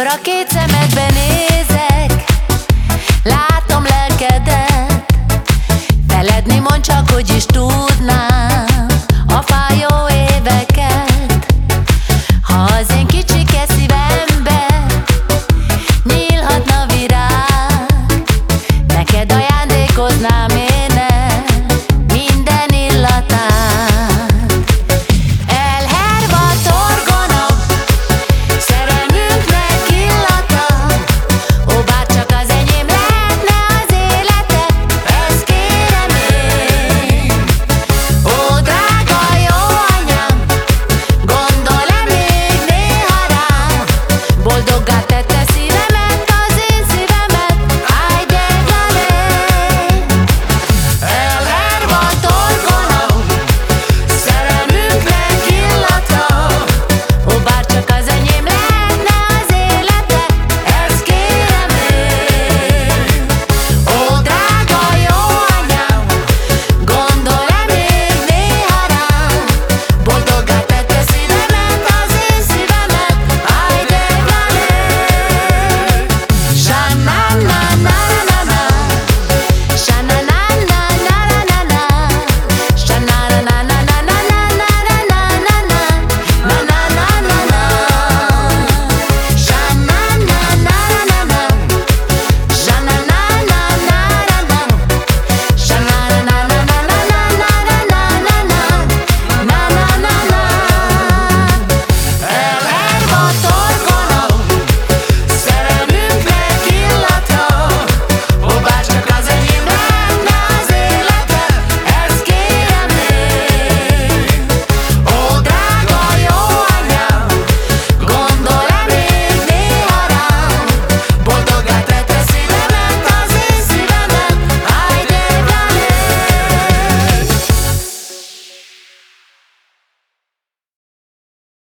óra két szeme